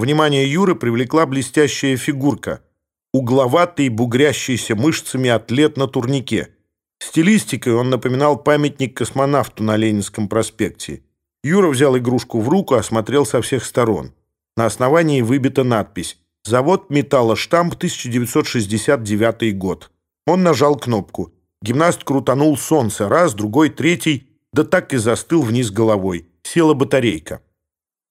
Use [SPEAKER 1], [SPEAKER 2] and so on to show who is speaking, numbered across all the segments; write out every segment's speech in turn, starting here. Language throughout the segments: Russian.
[SPEAKER 1] Внимание Юры привлекла блестящая фигурка. Угловатый, бугрящийся мышцами атлет на турнике. Стилистикой он напоминал памятник космонавту на Ленинском проспекте. Юра взял игрушку в руку, осмотрел со всех сторон. На основании выбита надпись «Завод металлоштамп, 1969 год». Он нажал кнопку. Гимнаст крутанул солнце. Раз, другой, третий. Да так и застыл вниз головой. Села батарейка.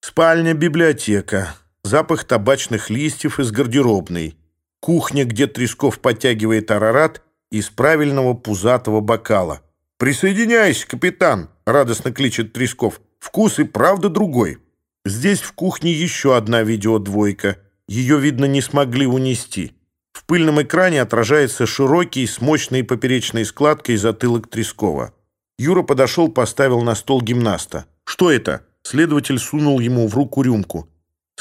[SPEAKER 1] «Спальня-библиотека», библиотека. Запах табачных листьев из гардеробной. Кухня, где Тресков подтягивает арарат из правильного пузатого бокала. «Присоединяйся, капитан!» — радостно кличет Тресков. «Вкус и правда другой». Здесь в кухне еще одна видеодвойка. Ее, видно, не смогли унести. В пыльном экране отражается широкий, с мощной поперечной складкой затылок Трескова. Юра подошел, поставил на стол гимнаста. «Что это?»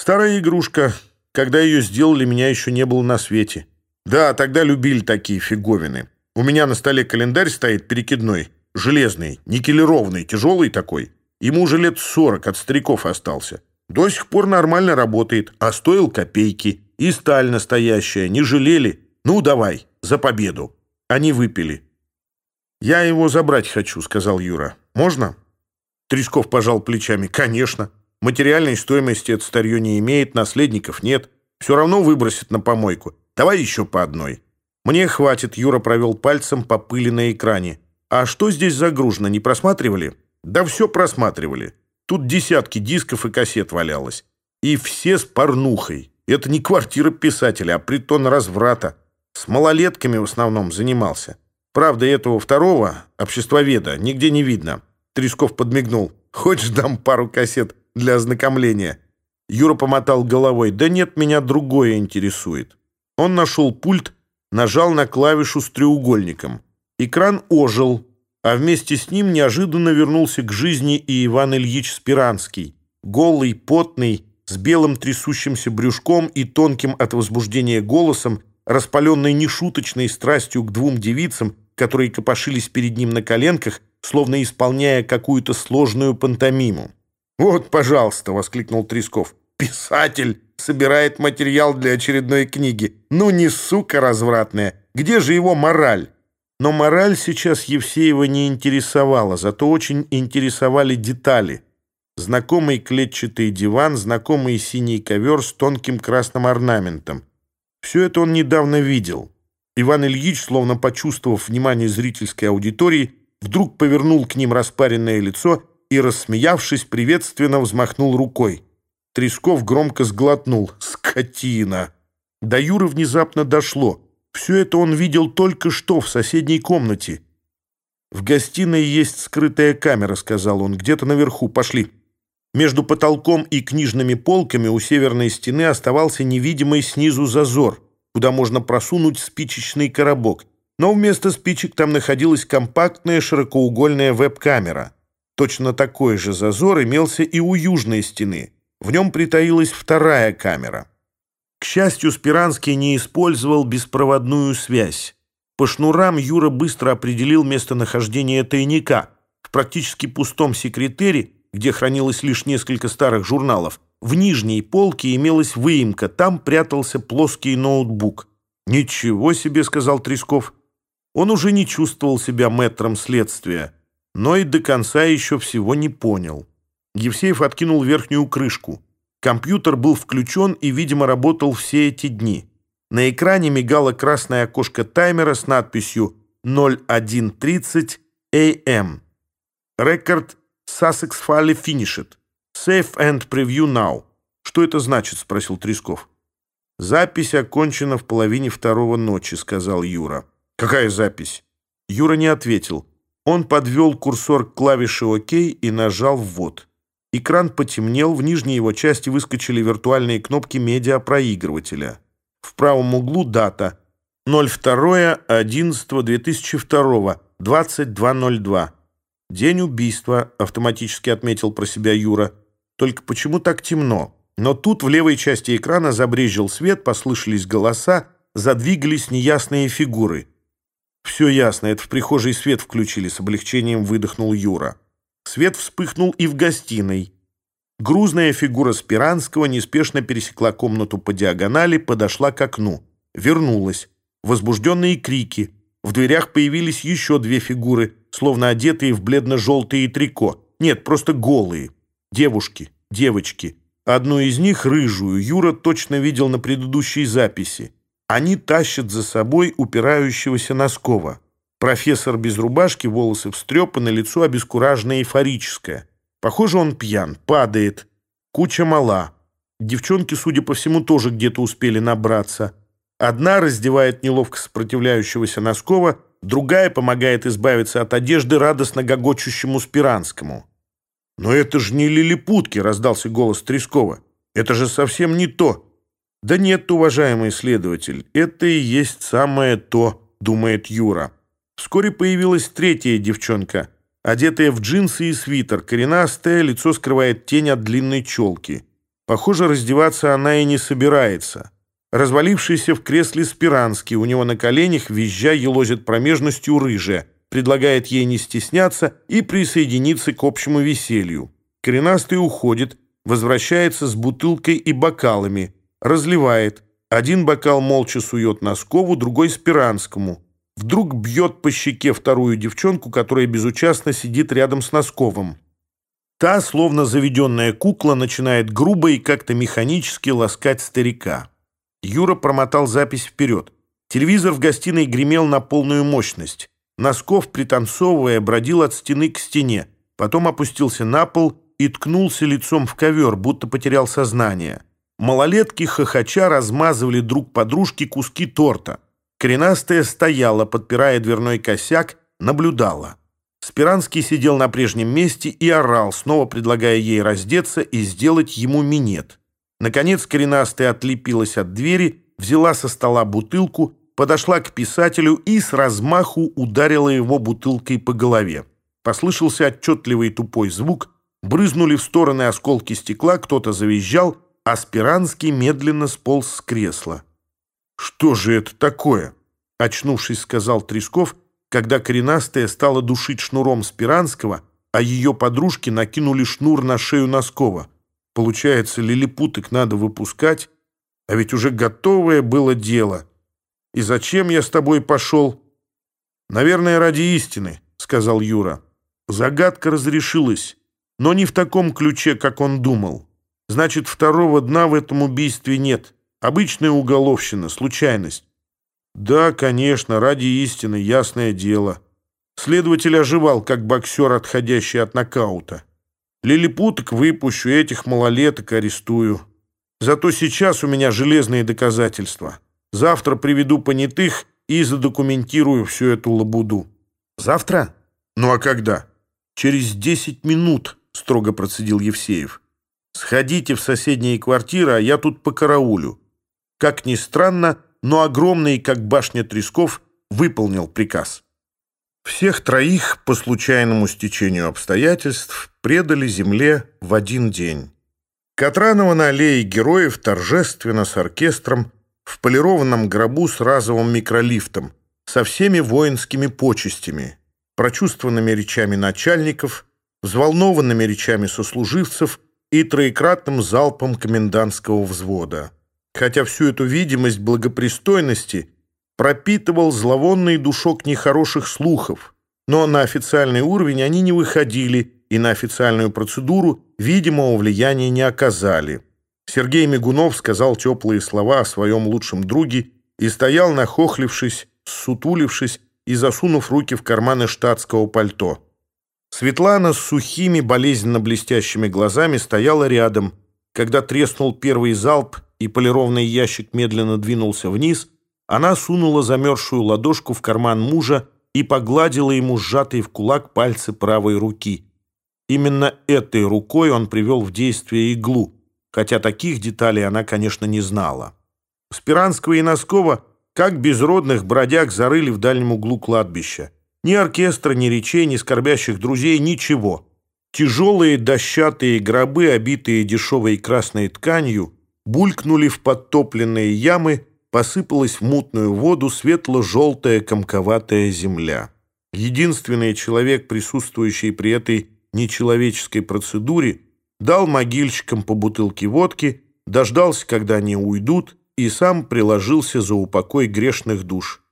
[SPEAKER 1] Старая игрушка, когда ее сделали, меня еще не было на свете. Да, тогда любили такие фиговины. У меня на столе календарь стоит перекидной, железный, никелированный, тяжелый такой. Ему уже лет сорок от стариков остался. До сих пор нормально работает, а стоил копейки. И сталь настоящая, не жалели. Ну, давай, за победу. Они выпили. «Я его забрать хочу», — сказал Юра. «Можно?» Тресков пожал плечами. «Конечно». Материальной стоимости это старье не имеет, наследников нет. Все равно выбросит на помойку. Давай еще по одной. Мне хватит, Юра провел пальцем по пыли на экране. А что здесь загружено, не просматривали? Да все просматривали. Тут десятки дисков и кассет валялось. И все с порнухой. Это не квартира писателя, а притон разврата. С малолетками в основном занимался. Правда, этого второго, обществоведа, нигде не видно. Тресков подмигнул. «Хочешь, дам пару кассет для ознакомления. Юра помотал головой. «Да нет, меня другое интересует». Он нашел пульт, нажал на клавишу с треугольником. Экран ожил, а вместе с ним неожиданно вернулся к жизни и Иван Ильич Спиранский. Голый, потный, с белым трясущимся брюшком и тонким от возбуждения голосом, распаленный нешуточной страстью к двум девицам, которые копошились перед ним на коленках, словно исполняя какую-то сложную пантомиму. Вот, пожалуйста, воскликнул Тресков. Писатель собирает материал для очередной книги. Ну не сука развратная. Где же его мораль? Но мораль сейчас Евсеева не интересовала, зато очень интересовали детали. Знакомый клетчатый диван, знакомый синий ковер с тонким красным орнаментом. Все это он недавно видел. Иван Ильич, словно почувствовав внимание зрительской аудитории, вдруг повернул к ним распаренное лицо и рассмеявшись, приветственно взмахнул рукой. Тресков громко сглотнул. «Скотина!» До Юры внезапно дошло. Все это он видел только что в соседней комнате. «В гостиной есть скрытая камера», — сказал он. «Где-то наверху. Пошли». Между потолком и книжными полками у северной стены оставался невидимый снизу зазор, куда можно просунуть спичечный коробок. Но вместо спичек там находилась компактная широкоугольная веб-камера. Точно такой же зазор имелся и у южной стены. В нем притаилась вторая камера. К счастью, Спиранский не использовал беспроводную связь. По шнурам Юра быстро определил местонахождение тайника. В практически пустом секретере, где хранилось лишь несколько старых журналов, в нижней полке имелась выемка, там прятался плоский ноутбук. «Ничего себе!» — сказал Тресков. Он уже не чувствовал себя мэтром следствия. но и до конца еще всего не понял. Евсеев откинул верхнюю крышку. Компьютер был включен и, видимо, работал все эти дни. На экране мигало красное окошко таймера с надписью 0130 AM. Рекорд Sussex File finished. Save and preview now. Что это значит? Спросил Тресков. Запись окончена в половине второго ночи, сказал Юра. Какая запись? Юра не ответил. Он подвел курсор к клавише ОК и нажал «Ввод». Экран потемнел, в нижней его части выскочили виртуальные кнопки медиапроигрывателя. В правом углу дата 02.11.2002, 22.02. «День убийства», — автоматически отметил про себя Юра. «Только почему так темно?» Но тут в левой части экрана забрезжил свет, послышались голоса, задвигались неясные фигуры. Все ясно, это в прихожей свет включили, с облегчением выдохнул Юра. Свет вспыхнул и в гостиной. Грузная фигура Спиранского неспешно пересекла комнату по диагонали, подошла к окну. Вернулась. Возбужденные крики. В дверях появились еще две фигуры, словно одетые в бледно-желтые трико. Нет, просто голые. Девушки, девочки. Одну из них, рыжую, Юра точно видел на предыдущей записи. Они тащат за собой упирающегося Носкова. Профессор без рубашки, волосы встрепаны, лицо обескураженное эйфорическое. Похоже, он пьян, падает. Куча мала. Девчонки, судя по всему, тоже где-то успели набраться. Одна раздевает неловко сопротивляющегося Носкова, другая помогает избавиться от одежды радостно гогочущему Спиранскому. «Но это же не лилипутки!» — раздался голос Трескова. «Это же совсем не то!» «Да нет, уважаемый следователь, это и есть самое то», — думает Юра. Вскоре появилась третья девчонка, одетая в джинсы и свитер, коренастое лицо скрывает тень от длинной челки. Похоже, раздеваться она и не собирается. Развалившийся в кресле Спиранский, у него на коленях визжа елозит промежностью рыжая, предлагает ей не стесняться и присоединиться к общему веселью. Коренастый уходит, возвращается с бутылкой и бокалами — разливает. Один бокал молча сует Носкову, другой Спиранскому. Вдруг бьет по щеке вторую девчонку, которая безучастно сидит рядом с Носковым. Та, словно заведенная кукла, начинает грубо и как-то механически ласкать старика. Юра промотал запись вперед. Телевизор в гостиной гремел на полную мощность. Носков, пританцовывая, бродил от стены к стене, потом опустился на пол и ткнулся лицом в ковер, будто потерял сознание. малолетки хохоча размазывали друг подружке куски торта. Коренастая стояла, подпирая дверной косяк, наблюдала. Спиранский сидел на прежнем месте и орал, снова предлагая ей раздеться и сделать ему минет. Наконец коренастая отлепилась от двери, взяла со стола бутылку, подошла к писателю и с размаху ударила его бутылкой по голове. Послышался отчетливый тупой звук, брызнули в стороны осколки стекла, кто-то завизжал, Аспиранский медленно сполз с кресла. «Что же это такое?» — очнувшись, сказал Тресков, когда коренастая стала душить шнуром Спиранского, а ее подружки накинули шнур на шею Носкова. Получается, лилипуток надо выпускать, а ведь уже готовое было дело. И зачем я с тобой пошел? Наверное, ради истины, сказал Юра. Загадка разрешилась, но не в таком ключе, как он думал значит, второго дна в этом убийстве нет. Обычная уголовщина, случайность. Да, конечно, ради истины, ясное дело. Следователь оживал, как боксер, отходящий от нокаута. Лилипуток выпущу, этих малолеток арестую. Зато сейчас у меня железные доказательства. Завтра приведу понятых и задокументирую всю эту лабуду. Завтра? Ну а когда? Через десять минут, строго процедил Евсеев сходите в соседние квартиры, а я тут по караулю. Как ни странно, но огромный, как башня Тресков, выполнил приказ. Всех троих, по случайному стечению обстоятельств, предали земле в один день. Катранова на аллее героев торжественно с оркестром в полированном гробу с разовым микролифтом, со всеми воинскими почестями, прочувствованными речами начальников, взволнованными речами сослуживцев и троекратным залпом комендантского взвода. Хотя всю эту видимость благопристойности пропитывал зловонный душок нехороших слухов, но на официальный уровень они не выходили и на официальную процедуру видимого влияния не оказали. Сергей Мигунов сказал теплые слова о своем лучшем друге и стоял, нахохлившись, сутулившись и засунув руки в карманы штатского пальто. Светлана с сухими, болезненно-блестящими глазами стояла рядом, когда треснул первый залп и полированный ящик медленно двинулся вниз, она сунула замерзшую ладошку в карман мужа и погладила ему сжатые в кулак пальцы правой руки. Именно этой рукой он привел в действие иглу, хотя таких деталей она, конечно, не знала. Спиранского и Носкова, как безродных бродяг, зарыли в дальнем углу кладбища. Ни оркестра, ни речей, ни скорбящих друзей, ничего. Тяжелые дощатые гробы, обитые дешевой красной тканью, булькнули в подтопленные ямы, посыпалась в мутную воду светло-желтая комковатая земля. Единственный человек, присутствующий при этой нечеловеческой процедуре, дал могильщикам по бутылке водки, дождался, когда они уйдут, и сам приложился за упокой грешных душ.